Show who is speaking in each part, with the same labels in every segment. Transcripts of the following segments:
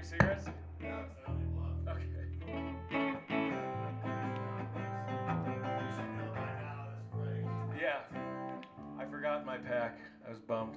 Speaker 1: three cigarettes? Yeah. I forgot my pack. I was bummed.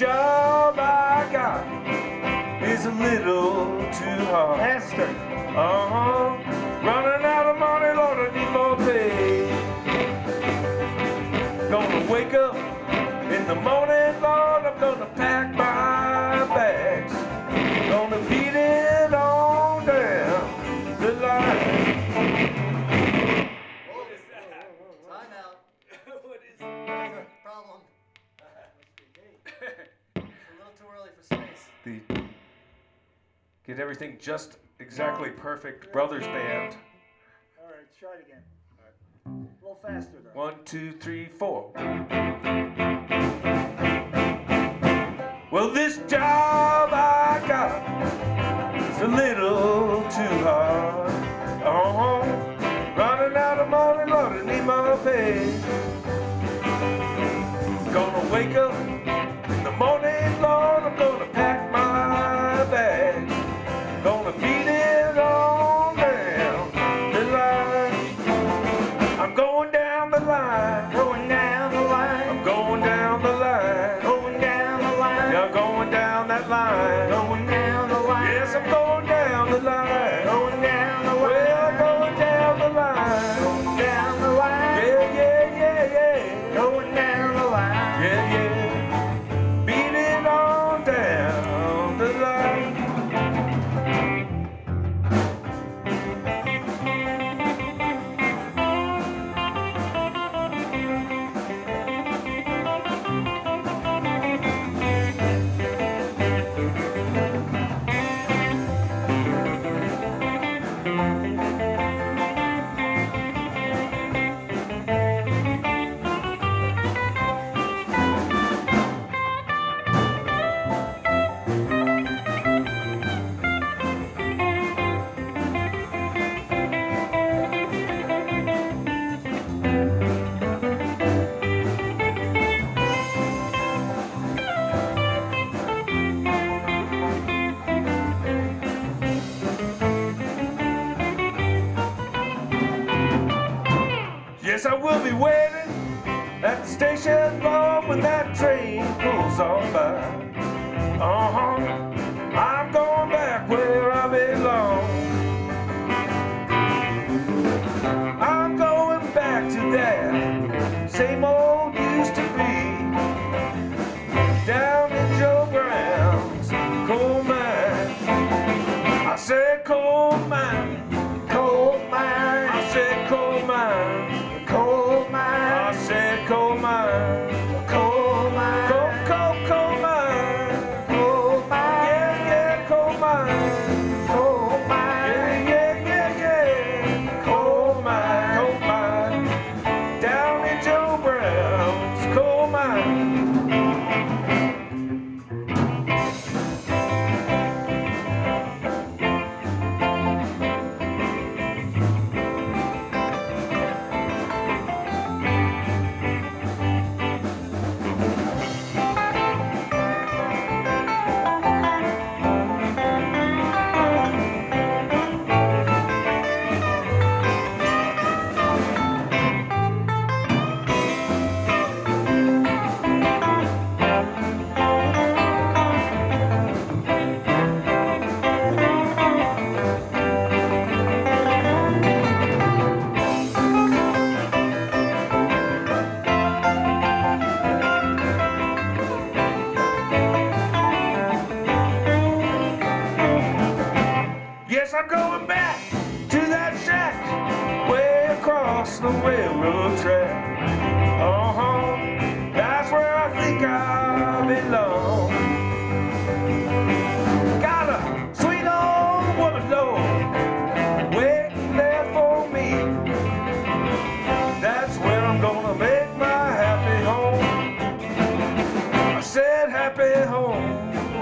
Speaker 1: job I got is a little too hard.
Speaker 2: Hester.
Speaker 1: Uh huh. the get everything just exactly perfect brothers band.
Speaker 2: All right, try it again. A little faster though.
Speaker 1: One, two, three, four. Well, this job I got is a little too hard. Oh, running out of money, Lord, I need my pay. Gonna wake up train pulls on by.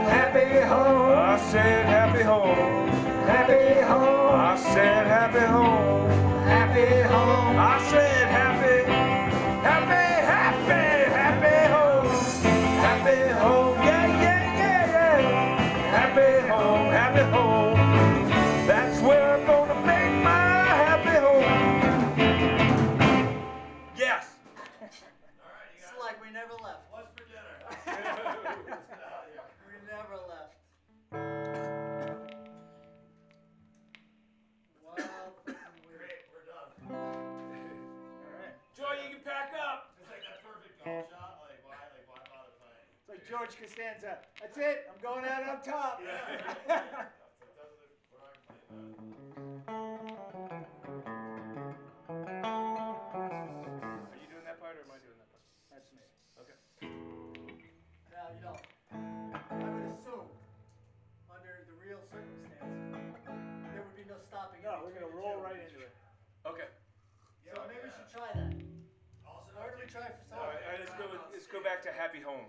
Speaker 1: happy home. I said happy home. Happy home. I said happy home. Happy home. I said happy.
Speaker 2: George Costanza. That's it. I'm going out on top.
Speaker 1: Are you doing that part or am I doing that part?
Speaker 2: That's me. Okay.
Speaker 3: Now, you don't. I would assume, under the real circumstances, there would be no stopping.
Speaker 2: No, we're
Speaker 3: going to
Speaker 2: roll right into it.
Speaker 1: Okay.
Speaker 3: So maybe we should try that.
Speaker 4: Also,
Speaker 3: Where do we try for something?
Speaker 1: All right. let's, go, let's go back to Happy Home.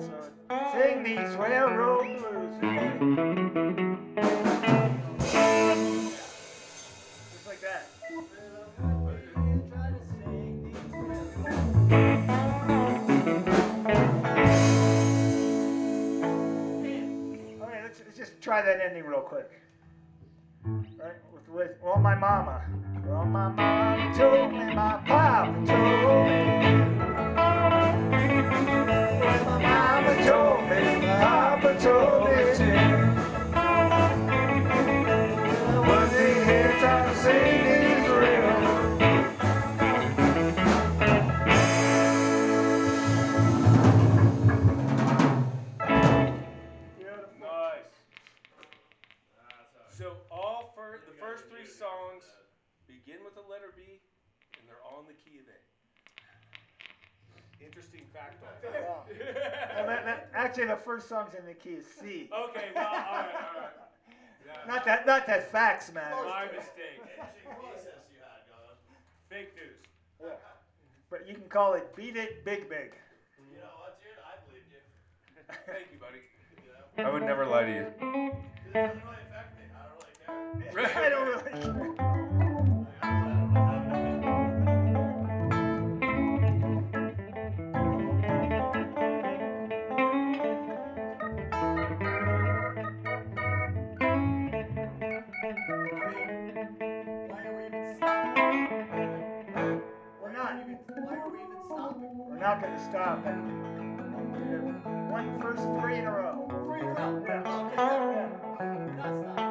Speaker 1: son. Sing these railroad blues.
Speaker 2: Just like that.
Speaker 3: All
Speaker 2: right, let's, just try that ending real quick. Right, with, with all my mama. All my mama told me, my papa told me.
Speaker 1: facto. Yeah. and,
Speaker 2: actually, the first song's in the key of C.
Speaker 1: Okay, well, all right, all right. Yeah.
Speaker 2: Not that, not that facts matter.
Speaker 1: My mistake. Fake news. Yeah.
Speaker 2: But you can call it "Beat It Big Big."
Speaker 4: You know what, dude? I believe you.
Speaker 1: Thank you, buddy. I would never lie to you.
Speaker 4: It doesn't really affect me. I don't really care.
Speaker 2: I don't really care. not going to stop. One first three in a row.
Speaker 3: Three in a row?
Speaker 2: Yeah.
Speaker 3: Okay. yeah.
Speaker 1: That's not.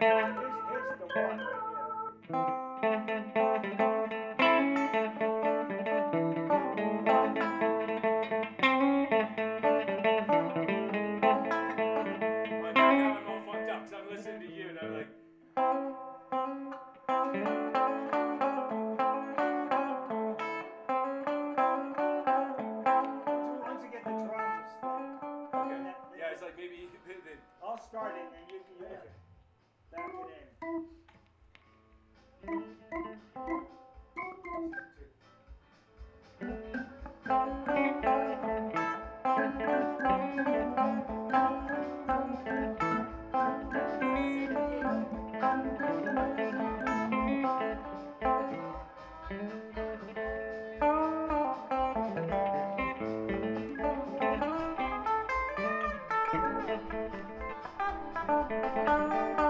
Speaker 1: Yeah. Thank
Speaker 2: you.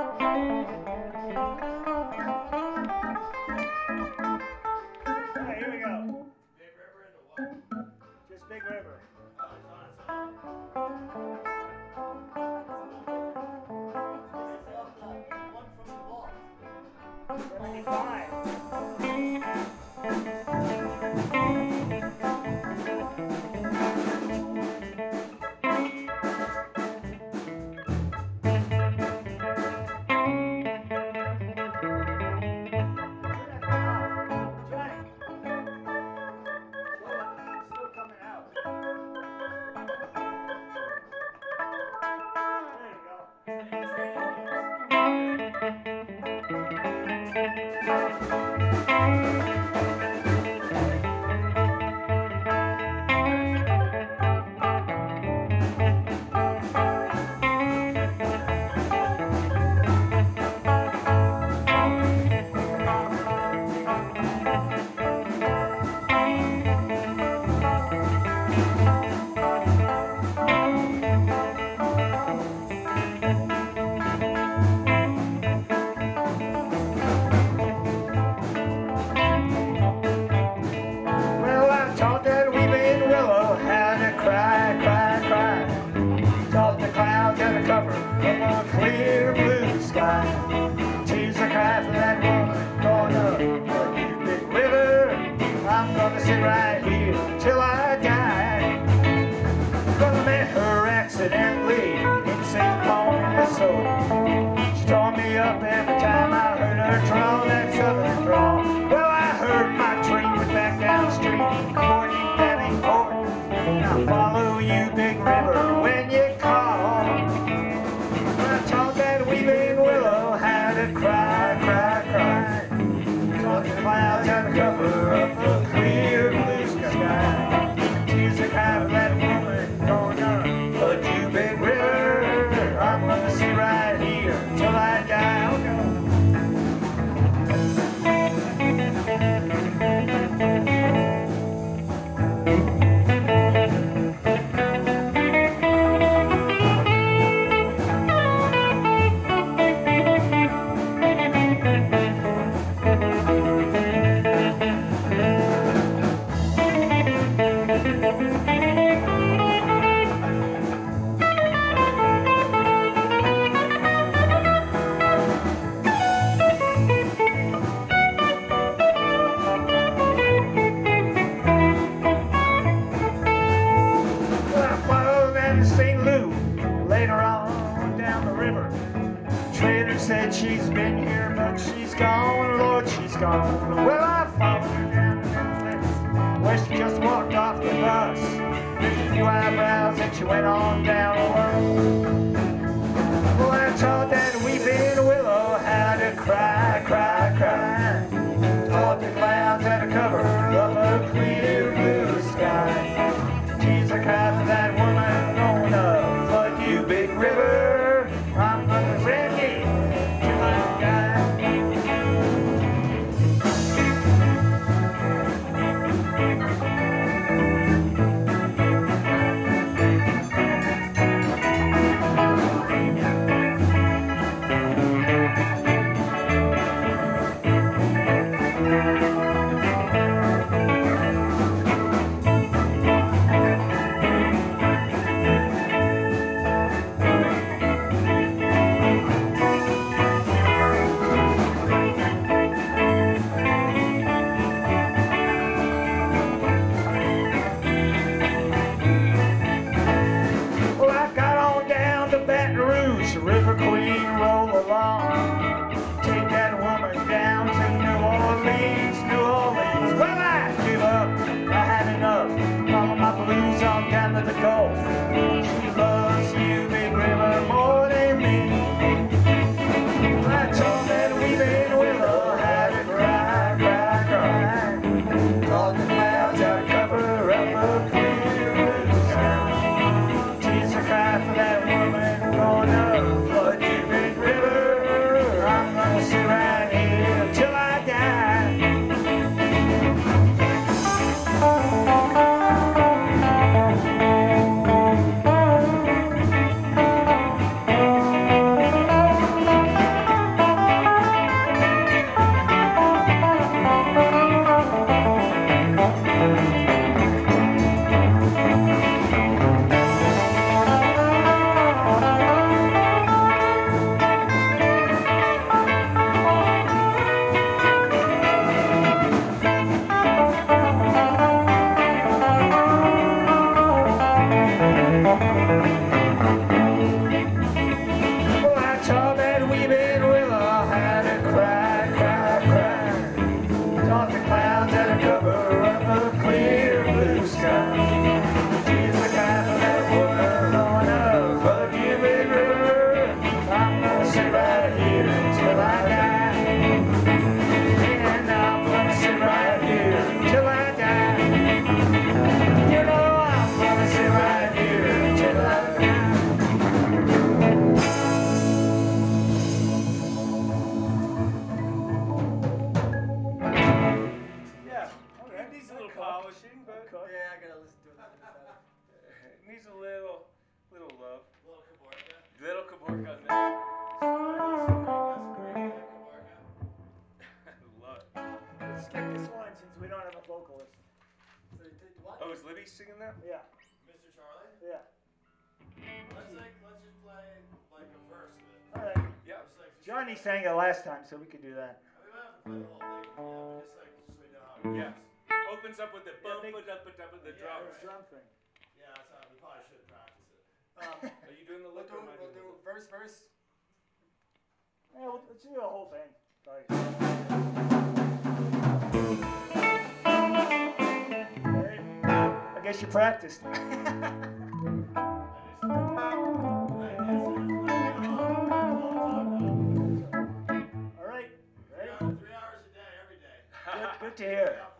Speaker 2: said she's been here, but she's gone, Lord, she's gone. Well, I followed her down the road where she just walked off the bus. Lifted a few eyebrows and she went on down. sang it last time, so we could do that.
Speaker 4: Yeah.
Speaker 1: Opens up with the bump
Speaker 2: yeah,
Speaker 1: it up up with the
Speaker 4: yeah,
Speaker 1: drum.
Speaker 2: Right. drum thing.
Speaker 4: Yeah, that's how we probably should practice it.
Speaker 3: Um,
Speaker 1: are you doing the lick
Speaker 3: we'll do,
Speaker 1: we'll do
Speaker 3: verse, verse.
Speaker 2: Yeah, we'll, let's do the whole thing. Like, I guess you practiced. to hear.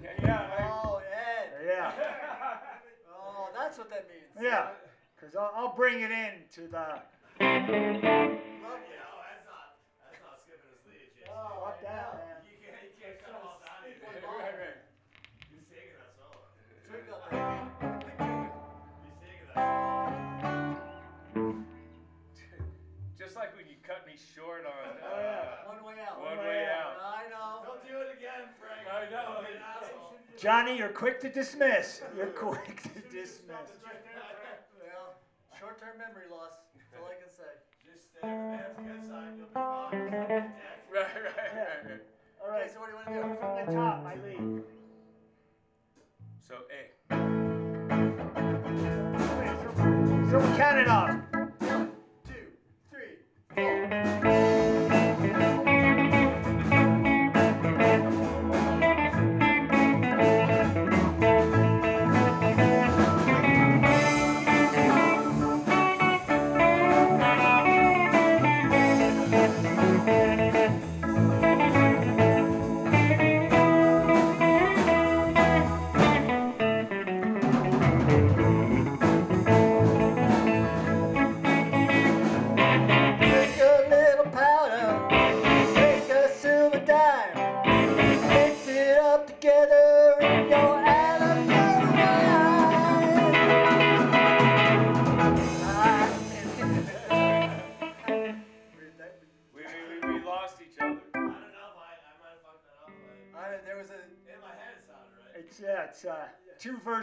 Speaker 2: Lead.
Speaker 1: Yeah, yeah.
Speaker 3: Oh, Ed.
Speaker 2: Yeah,
Speaker 3: Oh, that's what that means.
Speaker 2: yeah. Cause I'll, I'll bring it in to the.
Speaker 3: Love
Speaker 4: Yeah, oh, that's not, that's not skipping his lead, Jason.
Speaker 3: Oh,
Speaker 2: Fuck that, man.
Speaker 4: You can't, you can't cut him all down either.
Speaker 1: Right, right.
Speaker 4: He's taking that solo.
Speaker 3: Drink up there.
Speaker 4: He's taking that solo.
Speaker 1: Just like when you cut me short on. Uh,
Speaker 2: Oh, yeah.
Speaker 3: One way out.
Speaker 1: One way out.
Speaker 3: I know.
Speaker 4: Don't do it again, Frank.
Speaker 1: I know.
Speaker 4: Don't be an asshole.
Speaker 2: Johnny, you're quick to dismiss. You're quick to dismiss.
Speaker 3: Well, short-term memory loss. That's all I can say.
Speaker 4: Just stay on the man's good side, you'll be fine. Dick.
Speaker 1: Right, right, right, right.
Speaker 2: All
Speaker 3: Okay, so what do you want to do?
Speaker 2: from the top, my lead.
Speaker 1: So A.
Speaker 2: Okay, so, so we count it off.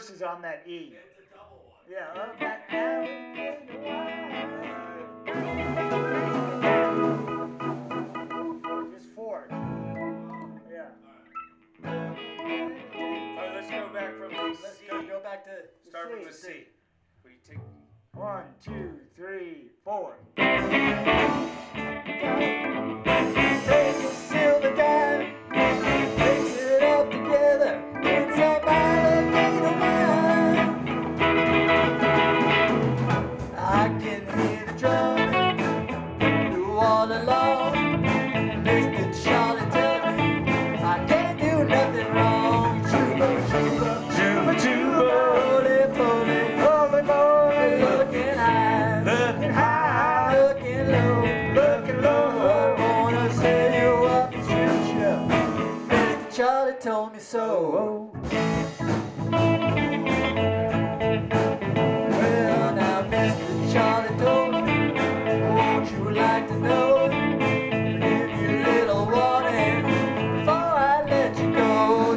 Speaker 2: Verses on that E.
Speaker 4: It's a double one.
Speaker 2: Yeah, up that Alabama wine. Just four. Yeah.
Speaker 1: All right, let's go back from the
Speaker 3: let's
Speaker 1: C.
Speaker 3: go, go back to
Speaker 1: Start from the
Speaker 2: C.
Speaker 1: C. We take.
Speaker 2: One, two, three, four.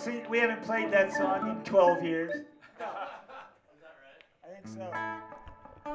Speaker 2: since we haven't played that song in 12 years.
Speaker 4: Is that right?
Speaker 2: I think so.